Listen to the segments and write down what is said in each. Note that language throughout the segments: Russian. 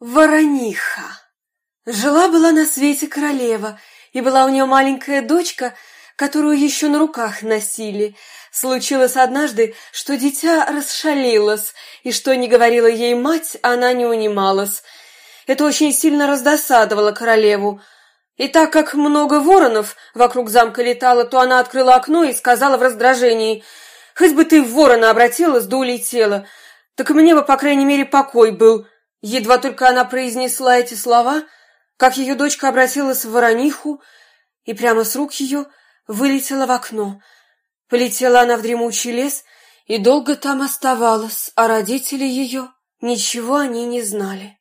Ворониха. Жила-была на свете королева, и была у нее маленькая дочка, которую еще на руках носили. Случилось однажды, что дитя расшалилось, и что не говорила ей мать, она не унималась. Это очень сильно раздосадовало королеву. И так как много воронов вокруг замка летало, то она открыла окно и сказала в раздражении, «Хоть бы ты в ворона обратилась, да улетела, так мне бы, по крайней мере, покой был». Едва только она произнесла эти слова, как ее дочка обратилась в ворониху, и прямо с рук ее вылетела в окно. Полетела она в дремучий лес и долго там оставалась, а родители ее ничего они не знали.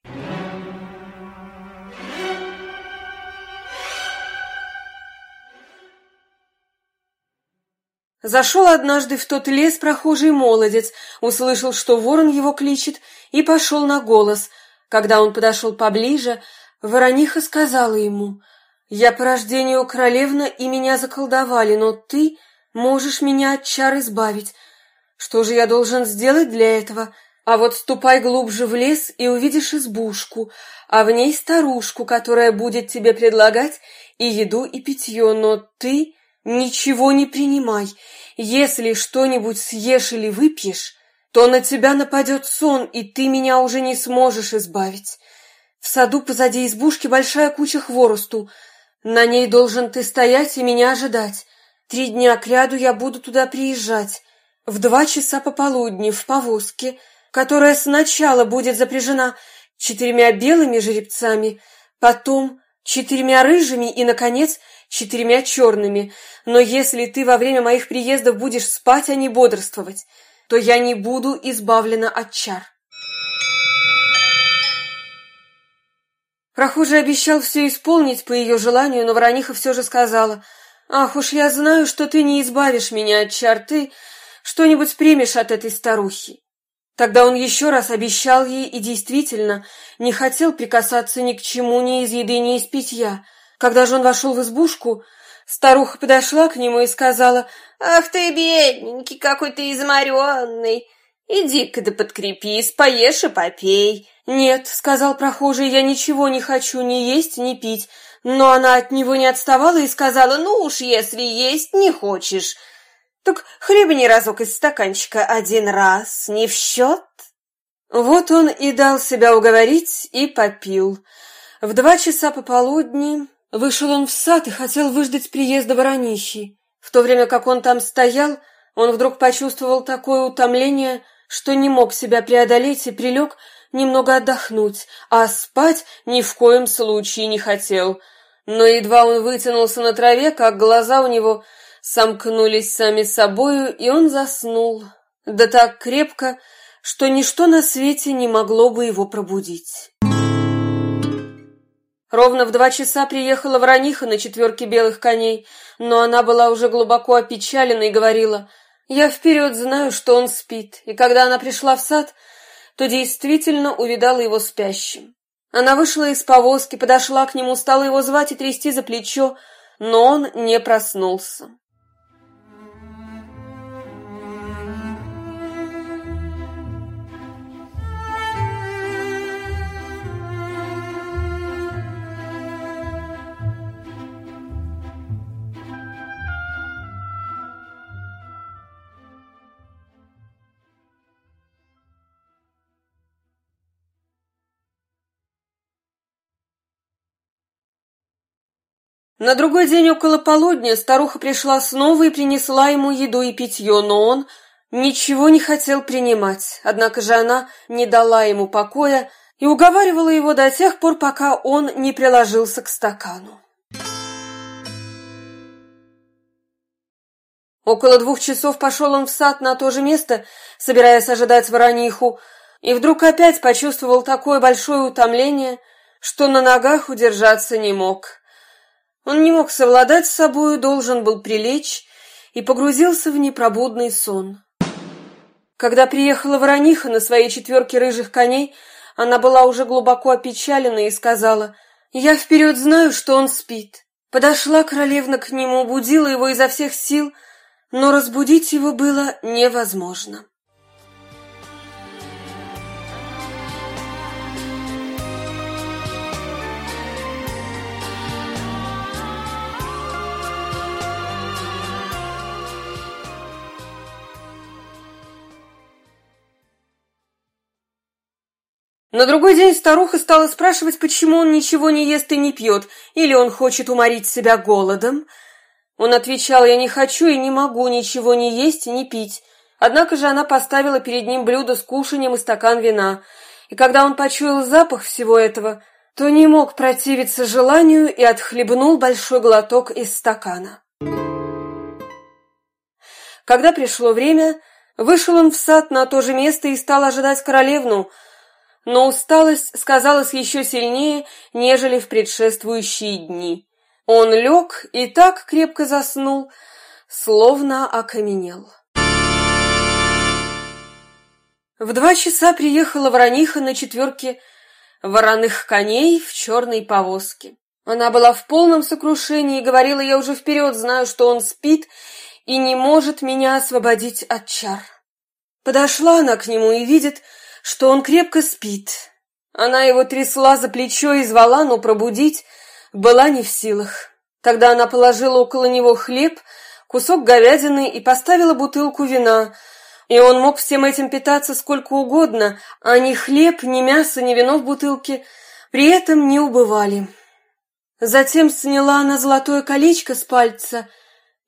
Зашел однажды в тот лес прохожий молодец, услышал, что ворон его кличет, и пошел на голос. Когда он подошел поближе, ворониха сказала ему, «Я по рождению королевна, и меня заколдовали, но ты можешь меня от чар избавить. Что же я должен сделать для этого? А вот ступай глубже в лес и увидишь избушку, а в ней старушку, которая будет тебе предлагать и еду, и питье, но ты Ничего не принимай. Если что-нибудь съешь или выпьешь, то на тебя нападет сон, и ты меня уже не сможешь избавить. В саду позади избушки большая куча хворосту. На ней должен ты стоять и меня ожидать. Три дня кряду я буду туда приезжать. В два часа пополудни в повозке, которая сначала будет запряжена четырьмя белыми жеребцами, потом четырьмя рыжими и, наконец, четырьмя черными, но если ты во время моих приездов будешь спать, а не бодрствовать, то я не буду избавлена от чар. Прохожий обещал все исполнить по ее желанию, но Ворониха все же сказала, «Ах уж я знаю, что ты не избавишь меня от чар, ты что-нибудь примешь от этой старухи». Тогда он еще раз обещал ей и действительно не хотел прикасаться ни к чему ни из еды, ни из питья – когда же он вошел в избушку, старуха подошла к нему и сказала, «Ах ты, бедненький, какой ты изморенный! Иди-ка да подкрепись, поешь и попей». «Нет», — сказал прохожий, — «я ничего не хочу ни есть, ни пить». Но она от него не отставала и сказала, «Ну уж, если есть не хочешь, так хлебни разок из стаканчика один раз, не в счет». Вот он и дал себя уговорить и попил. В два часа пополудни Вышел он в сад и хотел выждать приезда Воронихи. В то время как он там стоял, он вдруг почувствовал такое утомление, что не мог себя преодолеть и прилег немного отдохнуть, а спать ни в коем случае не хотел. Но едва он вытянулся на траве, как глаза у него сомкнулись сами собою, и он заснул. Да так крепко, что ничто на свете не могло бы его пробудить. Ровно в два часа приехала Ворониха на четверке белых коней, но она была уже глубоко опечалена и говорила, «Я вперед знаю, что он спит». И когда она пришла в сад, то действительно увидала его спящим. Она вышла из повозки, подошла к нему, стала его звать и трясти за плечо, но он не проснулся. На другой день около полудня старуха пришла снова и принесла ему еду и питье, но он ничего не хотел принимать. Однако же она не дала ему покоя и уговаривала его до тех пор, пока он не приложился к стакану. Около двух часов пошел он в сад на то же место, собираясь ожидать ворониху, и вдруг опять почувствовал такое большое утомление, что на ногах удержаться не мог. Он не мог совладать с собою, должен был прилечь и погрузился в непробудный сон. Когда приехала Ворониха на своей четверке рыжих коней, она была уже глубоко опечалена и сказала, «Я вперед знаю, что он спит». Подошла королевна к нему, будила его изо всех сил, но разбудить его было невозможно. На другой день старуха стала спрашивать, почему он ничего не ест и не пьет, или он хочет уморить себя голодом. Он отвечал, я не хочу и не могу ничего не есть и не пить. Однако же она поставила перед ним блюдо с кушанием и стакан вина, и когда он почуял запах всего этого, то не мог противиться желанию и отхлебнул большой глоток из стакана. Когда пришло время, вышел он в сад на то же место и стал ожидать королевну, но усталость сказалась еще сильнее, нежели в предшествующие дни. Он лег и так крепко заснул, словно окаменел. В два часа приехала Ворониха на четверке вороных коней в черной повозке. Она была в полном сокрушении и говорила, я уже вперед знаю, что он спит и не может меня освободить от чар. Подошла она к нему и видит, что он крепко спит. Она его трясла за плечо и звала, но пробудить была не в силах. Тогда она положила около него хлеб, кусок говядины и поставила бутылку вина, и он мог всем этим питаться сколько угодно, а ни хлеб, ни мясо, ни вино в бутылке при этом не убывали. Затем сняла она золотое колечко с пальца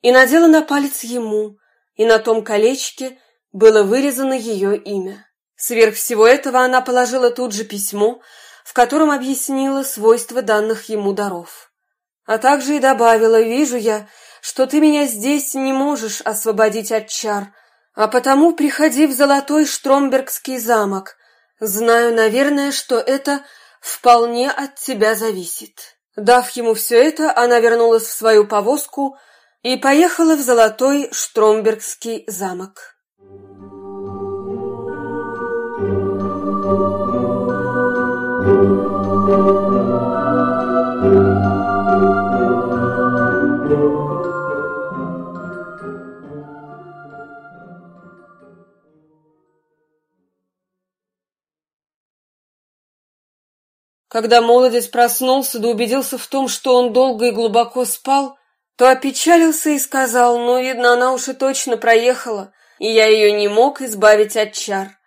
и надела на палец ему, и на том колечке было вырезано ее имя. Сверх всего этого она положила тут же письмо, в котором объяснила свойства данных ему даров. А также и добавила, вижу я, что ты меня здесь не можешь освободить от чар, а потому приходи в золотой Штромбергский замок. Знаю, наверное, что это вполне от тебя зависит. Дав ему все это, она вернулась в свою повозку и поехала в золотой Штромбергский замок. Когда молодец проснулся да убедился в том, что он долго и глубоко спал, то опечалился и сказал, ну, видно, она уж и точно проехала, и я ее не мог избавить от чар.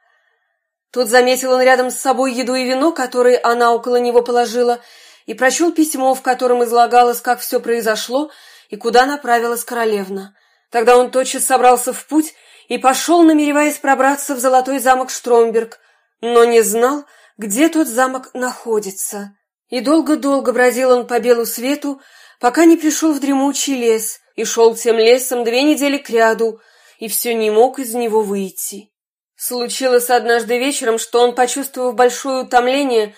Тут заметил он рядом с собой еду и вино, которые она около него положила, и прочел письмо, в котором излагалось, как все произошло и куда направилась королевна. Тогда он тотчас собрался в путь и пошел, намереваясь пробраться в золотой замок Штромберг, но не знал, где тот замок находится. И долго-долго бродил он по белу свету, пока не пришел в дремучий лес, и шел тем лесом две недели кряду, и все не мог из него выйти. Случилось однажды вечером, что он, почувствовав большое утомление,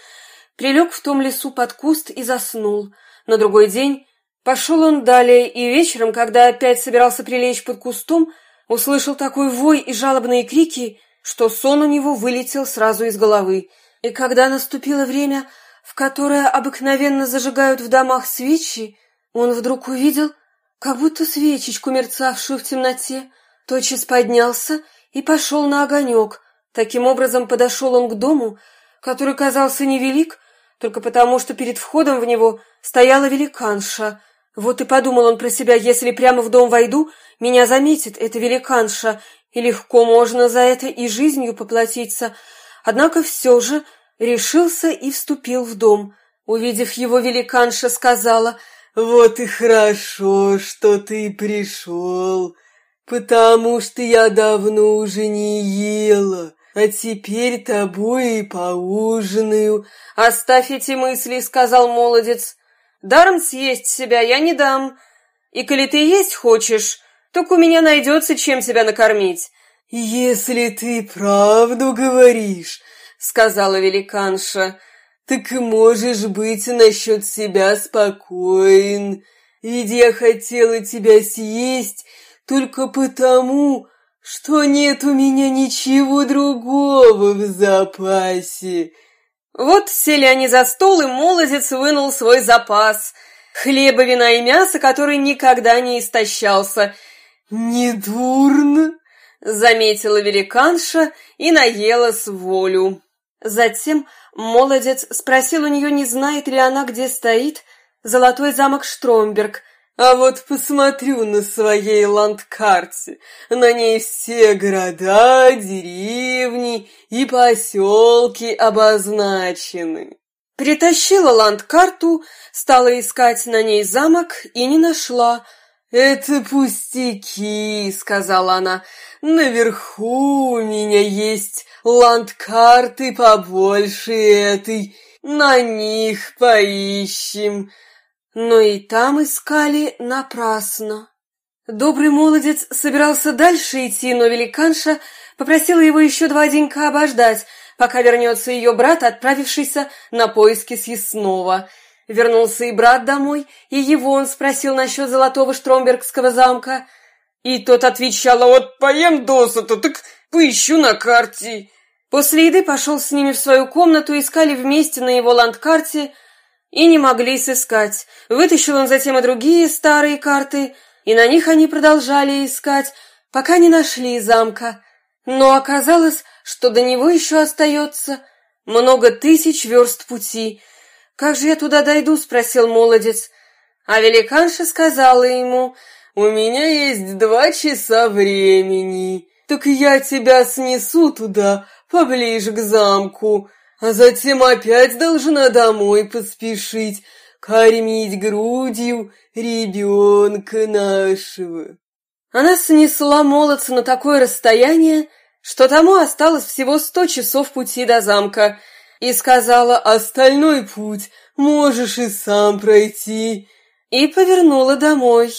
прилег в том лесу под куст и заснул. На другой день пошел он далее, и вечером, когда опять собирался прилечь под кустом, услышал такой вой и жалобные крики, что сон у него вылетел сразу из головы. И когда наступило время, в которое обыкновенно зажигают в домах свечи, он вдруг увидел, как будто свечечку, мерцавшую в темноте, тотчас поднялся и пошел на огонек. Таким образом подошел он к дому, который казался невелик, только потому, что перед входом в него стояла великанша. Вот и подумал он про себя, если прямо в дом войду, меня заметит эта великанша, и легко можно за это и жизнью поплатиться. Однако все же решился и вступил в дом. Увидев его, великанша сказала, «Вот и хорошо, что ты пришел» потому что я давно уже не ела, а теперь тобой и поужинаю». «Оставь эти мысли», — сказал молодец. «Даром съесть себя я не дам. И коли ты есть хочешь, так у меня найдется, чем тебя накормить». «Если ты правду говоришь», — сказала великанша, — «так можешь быть насчет себя спокоен, ведь я хотела тебя съесть, только потому, что нет у меня ничего другого в запасе. Вот сели они за стол, и молодец вынул свой запас. Хлеба, вина и мяса, который никогда не истощался. «Недурно», — заметила великанша и наела с волю. Затем молодец спросил у нее, не знает ли она, где стоит золотой замок Штромберг. А вот посмотрю на своей ландкарте. На ней все города, деревни и поселки обозначены. Притащила ландкарту, стала искать на ней замок и не нашла. «Это пустяки», — сказала она. «Наверху у меня есть ландкарты побольше этой. На них поищем» но и там искали напрасно. Добрый молодец собирался дальше идти, но великанша попросила его еще два денька обождать, пока вернется ее брат, отправившийся на поиски съестного. Вернулся и брат домой, и его он спросил насчет золотого Штромбергского замка. И тот отвечал, а вот поем досыта, так поищу на карте. После еды пошел с ними в свою комнату, искали вместе на его ландкарте – и не могли сыскать. Вытащил он затем и другие старые карты, и на них они продолжали искать, пока не нашли замка. Но оказалось, что до него еще остается много тысяч верст пути. «Как же я туда дойду?» — спросил молодец. А великанша сказала ему, «У меня есть два часа времени, так я тебя снесу туда, поближе к замку, а затем опять должна домой поспешить, кормить грудью ребенка нашего. Она снесла молодца на такое расстояние, что тому осталось всего сто часов пути до замка, и сказала «Остальной путь можешь и сам пройти», и повернула домой.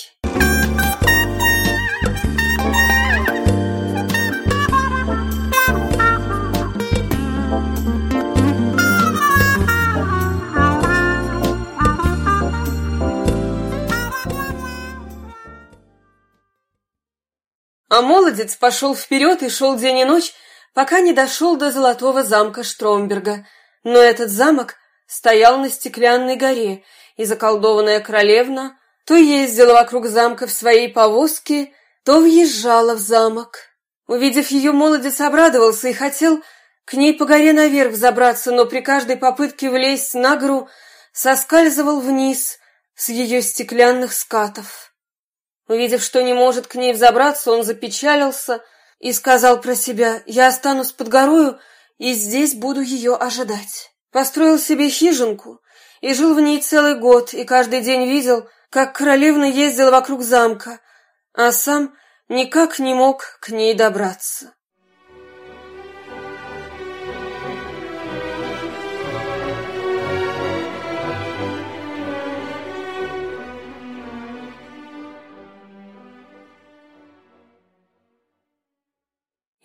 А молодец пошел вперед и шел день и ночь, пока не дошел до золотого замка Штромберга. Но этот замок стоял на стеклянной горе, и заколдованная королевна то ездила вокруг замка в своей повозке, то въезжала в замок. Увидев ее, молодец обрадовался и хотел к ней по горе наверх забраться, но при каждой попытке влезть на гору соскальзывал вниз с ее стеклянных скатов. Увидев, что не может к ней взобраться, он запечалился и сказал про себя «Я останусь под горою и здесь буду ее ожидать». Построил себе хижинку и жил в ней целый год, и каждый день видел, как королевна ездила вокруг замка, а сам никак не мог к ней добраться.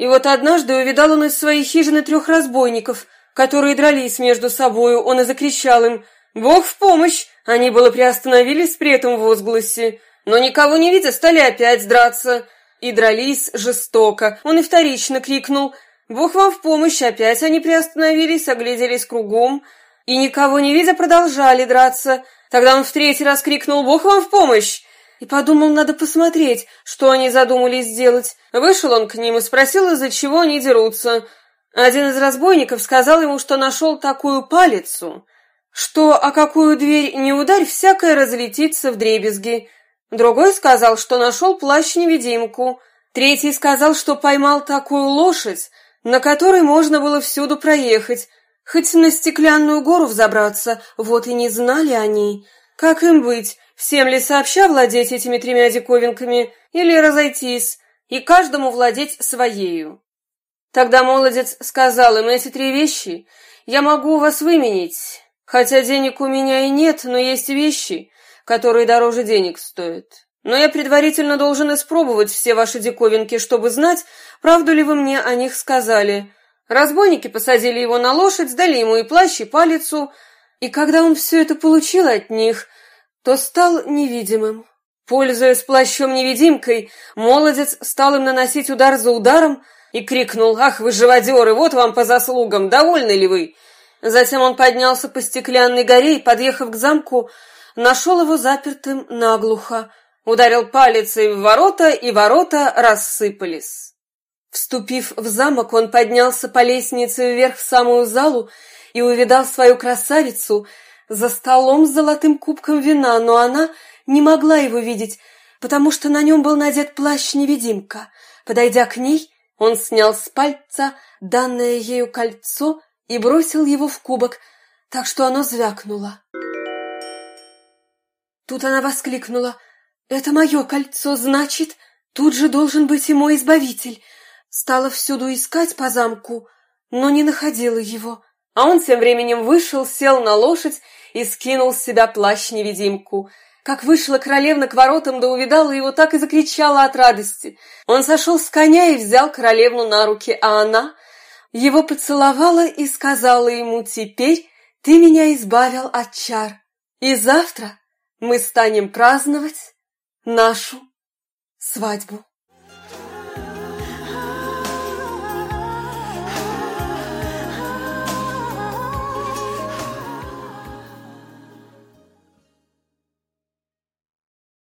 И вот однажды увидал он из своей хижины трех разбойников, которые дрались между собою. Он и закричал им «Бог в помощь!» Они было приостановились при этом возгласе, но никого не видя, стали опять драться. И дрались жестоко. Он и вторично крикнул «Бог вам в помощь!» Опять они приостановились, огляделись кругом, и никого не видя, продолжали драться. Тогда он в третий раз крикнул «Бог вам в помощь!» И подумал, надо посмотреть, что они задумали сделать. Вышел он к ним и спросил, из-за чего они дерутся. Один из разбойников сказал ему, что нашел такую палицу, что о какую дверь не ударь, всякое разлетится в дребезги. Другой сказал, что нашел плащ-невидимку. Третий сказал, что поймал такую лошадь, на которой можно было всюду проехать, хоть на стеклянную гору взобраться, вот и не знали они. Как им быть, Всем ли сообща владеть этими тремя диковинками или разойтись и каждому владеть своею? Тогда молодец сказал им эти три вещи я могу вас выменить, хотя денег у меня и нет, но есть вещи, которые дороже денег стоят. Но я предварительно должен испробовать все ваши диковинки, чтобы знать, правду ли вы мне о них сказали. Разбойники посадили его на лошадь, дали ему и плащ, и палицу, и когда он все это получил от них, то стал невидимым. Пользуясь плащом-невидимкой, молодец стал им наносить удар за ударом и крикнул «Ах вы живодеры, вот вам по заслугам, довольны ли вы?» Затем он поднялся по стеклянной горе и, подъехав к замку, нашел его запертым наглухо, ударил палицей в ворота, и ворота рассыпались. Вступив в замок, он поднялся по лестнице вверх в самую залу и увидал свою красавицу — за столом с золотым кубком вина, но она не могла его видеть, потому что на нем был надет плащ-невидимка. Подойдя к ней, он снял с пальца данное ею кольцо и бросил его в кубок, так что оно звякнуло. Тут она воскликнула. «Это мое кольцо, значит, тут же должен быть и мой избавитель». Стала всюду искать по замку, но не находила его. А он тем временем вышел, сел на лошадь и скинул с себя плащ-невидимку. Как вышла королевна к воротам, да увидала его, так и закричала от радости. Он сошел с коня и взял королевну на руки, а она его поцеловала и сказала ему, «Теперь ты меня избавил от чар, и завтра мы станем праздновать нашу свадьбу.